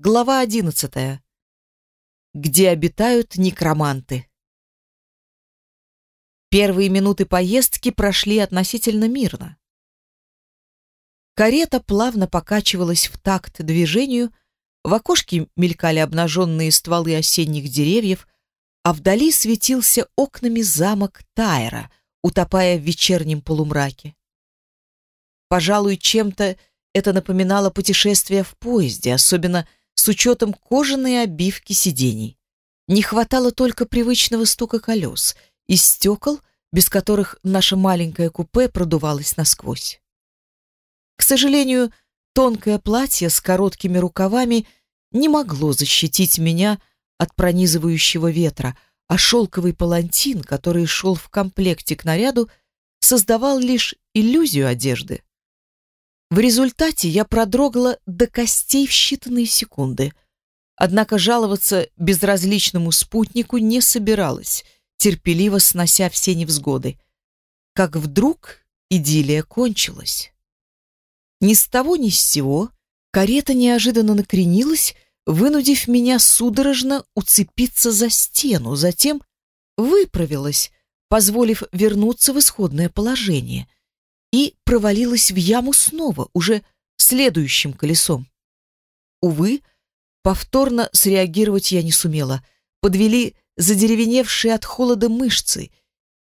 Глава одиннадцатая. Где обитают некроманты. Первые минуты поездки прошли относительно мирно. Карета плавно покачивалась в такт движению, в окошке мелькали обнаженные стволы осенних деревьев, а вдали светился окнами замок Тайра, утопая в вечернем полумраке. Пожалуй, чем-то это напоминало путешествие в поезде, особенно с учетом кожаной обивки сидений. Не хватало только привычного стука колес и стекол, без которых наше маленькое купе продувалось насквозь. К сожалению, тонкое платье с короткими рукавами не могло защитить меня от пронизывающего ветра, а шелковый палантин, который шел в комплекте к наряду, создавал лишь иллюзию одежды. В результате я продрогла до костей в считанные секунды. Однако жаловаться безразличному спутнику не собиралась, терпеливо снося все невзгоды. Как вдруг идиллия кончилась. Ни с того ни с сего карета неожиданно накренилась, вынудив меня судорожно уцепиться за стену, затем выправилась, позволив вернуться в исходное положение — и провалилась в яму снова, уже следующим колесом. Увы, повторно среагировать я не сумела. Подвели задеревеневшие от холода мышцы,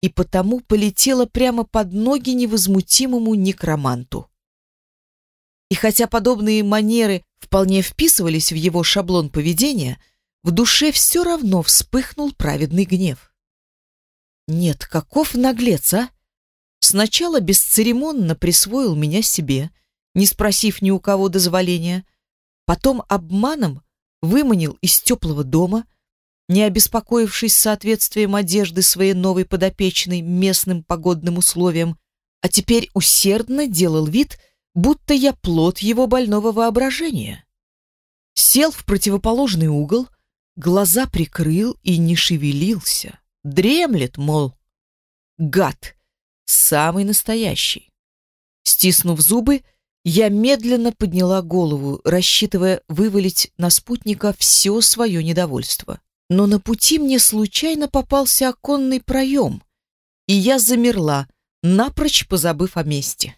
и потому полетела прямо под ноги невозмутимому некроманту. И хотя подобные манеры вполне вписывались в его шаблон поведения, в душе все равно вспыхнул праведный гнев. Нет, каков наглец, а? Сначала бесцеремонно присвоил меня себе, не спросив ни у кого дозволения, потом обманом выманил из теплого дома, не обеспокоившись соответствием одежды своей новой подопечной местным погодным условиям, а теперь усердно делал вид, будто я плод его больного воображения. Сел в противоположный угол, глаза прикрыл и не шевелился. Дремлет, мол, гад, самый настоящий. Стиснув зубы, я медленно подняла голову, рассчитывая вывалить на спутника все свое недовольство. Но на пути мне случайно попался оконный проем, и я замерла, напрочь позабыв о месте.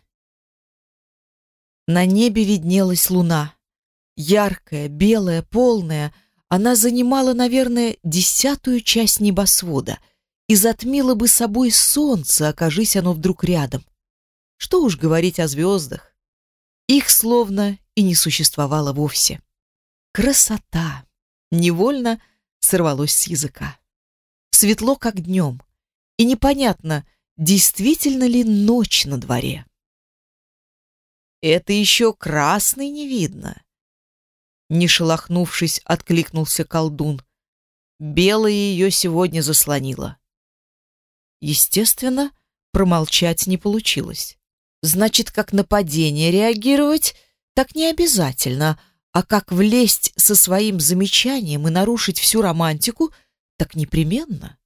На небе виднелась луна. Яркая, белая, полная. Она занимала, наверное, десятую часть небосвода — и затмило бы собой солнце, окажись оно вдруг рядом. Что уж говорить о звездах. Их словно и не существовало вовсе. Красота! Невольно сорвалось с языка. Светло, как днем. И непонятно, действительно ли ночь на дворе. Это еще красный не видно. Не шелохнувшись, откликнулся колдун. Белое ее сегодня заслонило. Естественно, промолчать не получилось. Значит, как нападение реагировать, так не обязательно, а как влезть со своим замечанием и нарушить всю романтику, так непременно.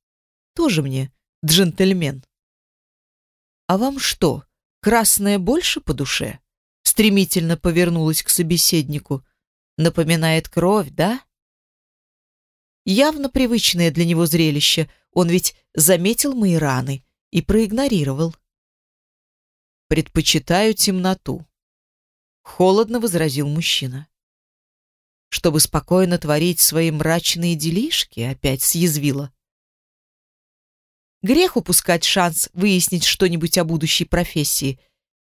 Тоже мне джентльмен. А вам что, красное больше по душе? Стремительно повернулась к собеседнику. Напоминает кровь, да? Явно привычное для него зрелище. Он ведь заметил мои раны и проигнорировал. «Предпочитаю темноту», — холодно возразил мужчина. «Чтобы спокойно творить свои мрачные делишки», — опять съязвила. Грех упускать шанс выяснить что-нибудь о будущей профессии.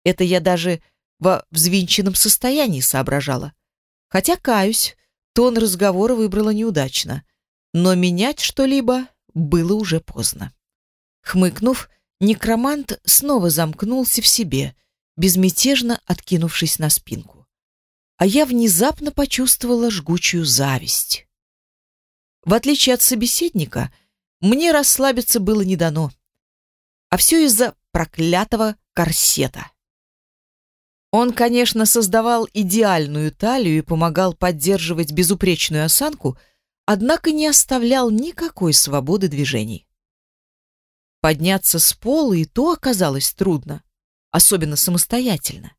Это я даже во взвинченном состоянии соображала. Хотя, каюсь, тон разговора выбрала неудачно. Но менять что-либо было уже поздно. Хмыкнув, некромант снова замкнулся в себе, безмятежно откинувшись на спинку. А я внезапно почувствовала жгучую зависть. В отличие от собеседника, мне расслабиться было не дано. А все из-за проклятого корсета. Он, конечно, создавал идеальную талию и помогал поддерживать безупречную осанку — однако не оставлял никакой свободы движений. Подняться с пола и то оказалось трудно, особенно самостоятельно.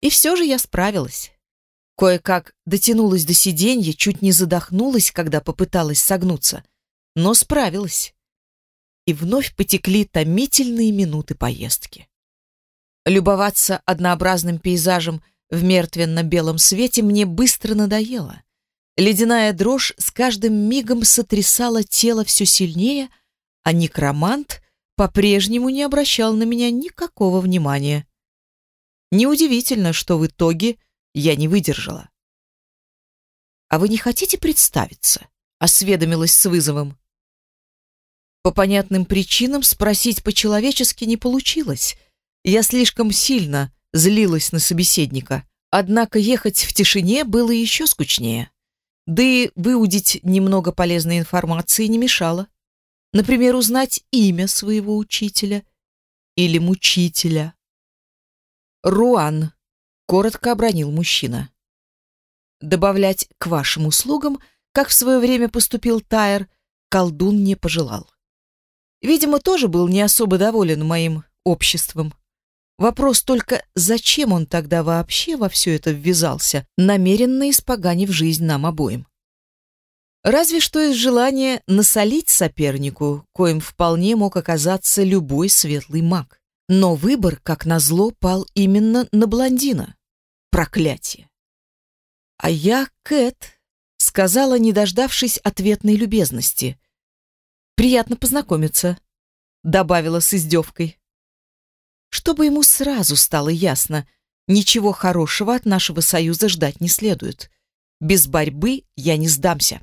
И все же я справилась. Кое-как дотянулась до сиденья, чуть не задохнулась, когда попыталась согнуться, но справилась. И вновь потекли томительные минуты поездки. Любоваться однообразным пейзажем в мертвенно-белом свете мне быстро надоело. Ледяная дрожь с каждым мигом сотрясала тело все сильнее, а некромант по-прежнему не обращал на меня никакого внимания. Неудивительно, что в итоге я не выдержала. «А вы не хотите представиться?» — осведомилась с вызовом. По понятным причинам спросить по-человечески не получилось. Я слишком сильно злилась на собеседника. Однако ехать в тишине было еще скучнее. Да и выудить немного полезной информации не мешало. Например, узнать имя своего учителя или мучителя. «Руан», — коротко обронил мужчина. Добавлять к вашим услугам, как в свое время поступил Тайер, колдун не пожелал. Видимо, тоже был не особо доволен моим обществом. Вопрос только, зачем он тогда вообще во все это ввязался, намеренно испоганив жизнь нам обоим. Разве что из желания насолить сопернику, коим вполне мог оказаться любой светлый маг. Но выбор, как назло, пал именно на блондина. Проклятие. А я, Кэт, сказала, не дождавшись ответной любезности. «Приятно познакомиться», — добавила с издевкой чтобы ему сразу стало ясно, ничего хорошего от нашего союза ждать не следует. Без борьбы я не сдамся.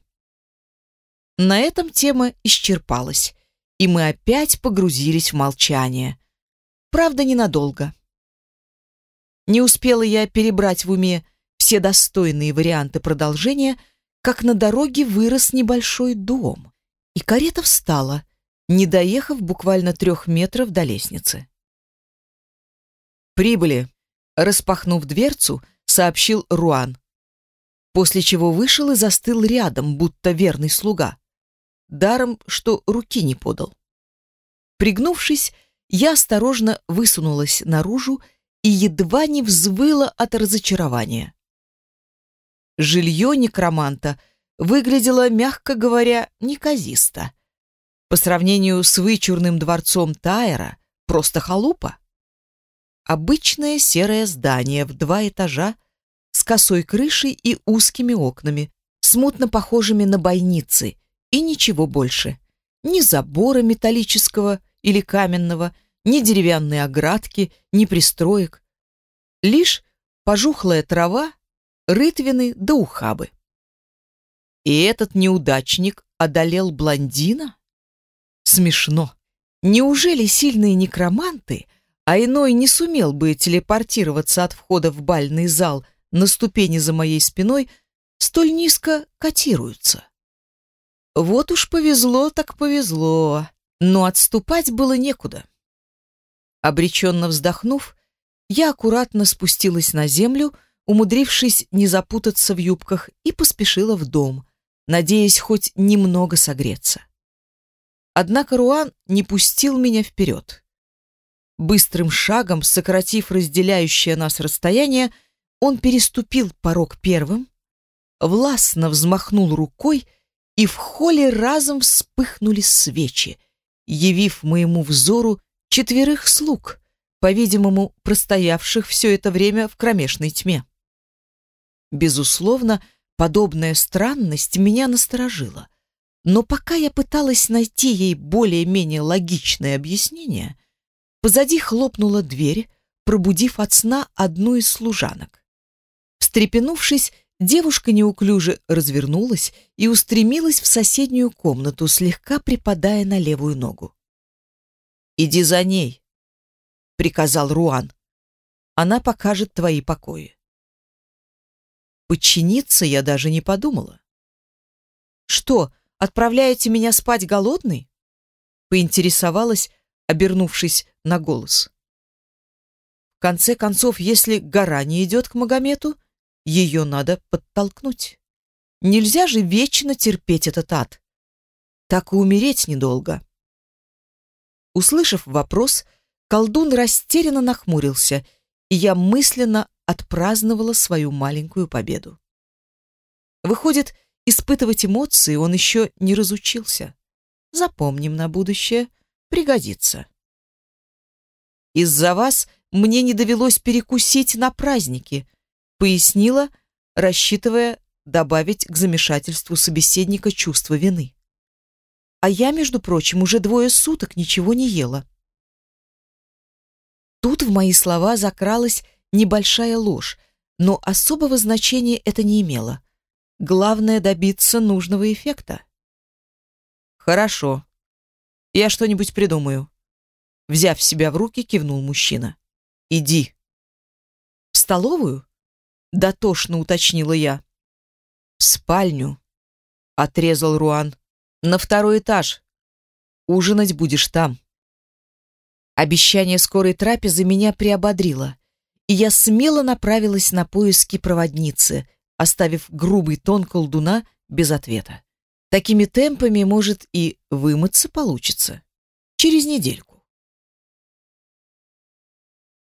На этом тема исчерпалась, и мы опять погрузились в молчание. Правда, ненадолго. Не успела я перебрать в уме все достойные варианты продолжения, как на дороге вырос небольшой дом, и карета встала, не доехав буквально трех метров до лестницы. «Прибыли!» Распахнув дверцу, сообщил Руан. После чего вышел и застыл рядом, будто верный слуга. Даром, что руки не подал. Пригнувшись, я осторожно высунулась наружу и едва не взвыла от разочарования. Жилье некроманта выглядело, мягко говоря, неказисто. По сравнению с вычурным дворцом Тайера, просто халупа. Обычное серое здание в два этажа с косой крышей и узкими окнами, смутно похожими на бойницы, и ничего больше. Ни забора металлического или каменного, ни деревянной оградки, ни пристроек. Лишь пожухлая трава, рытвины да ухабы. И этот неудачник одолел блондина? Смешно. Неужели сильные некроманты а иной не сумел бы телепортироваться от входа в бальный зал на ступени за моей спиной, столь низко котируются. Вот уж повезло так повезло, но отступать было некуда. Обреченно вздохнув, я аккуратно спустилась на землю, умудрившись не запутаться в юбках, и поспешила в дом, надеясь хоть немного согреться. Однако Руан не пустил меня вперед. Быстрым шагом, сократив разделяющее нас расстояние, он переступил порог первым, властно взмахнул рукой, и в холле разом вспыхнули свечи, явив моему взору четверых слуг, по-видимому, простоявших все это время в кромешной тьме. Безусловно, подобная странность меня насторожила, но пока я пыталась найти ей более-менее логичное объяснение, Позади хлопнула дверь, пробудив от сна одну из служанок. Встрепенувшись, девушка неуклюже развернулась и устремилась в соседнюю комнату, слегка припадая на левую ногу. «Иди за ней», — приказал Руан. «Она покажет твои покои». Подчиниться я даже не подумала. «Что, отправляете меня спать голодной?» Поинтересовалась, обернувшись на голос. В конце концов, если гора не идет к Магомету, ее надо подтолкнуть. Нельзя же вечно терпеть этот ад. Так и умереть недолго. Услышав вопрос, колдун растерянно нахмурился, и я мысленно отпраздновала свою маленькую победу. Выходит, испытывать эмоции он еще не разучился. Запомним на будущее, пригодится. Из-за вас мне не довелось перекусить на празднике, пояснила, рассчитывая добавить к замешательству собеседника чувство вины. А я, между прочим, уже двое суток ничего не ела. Тут в мои слова закралась небольшая ложь, но особого значения это не имело. Главное добиться нужного эффекта. Хорошо. Я что-нибудь придумаю. Взяв себя в руки, кивнул мужчина. Иди. В столовую? Дотошно уточнила я. В спальню, отрезал Руан. На второй этаж. Ужинать будешь там. Обещание скорой трапезы меня приободрило, и я смело направилась на поиски проводницы, оставив грубый тон колдуна без ответа. Такими темпами, может, и вымыться получится. Через недельку.